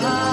heart.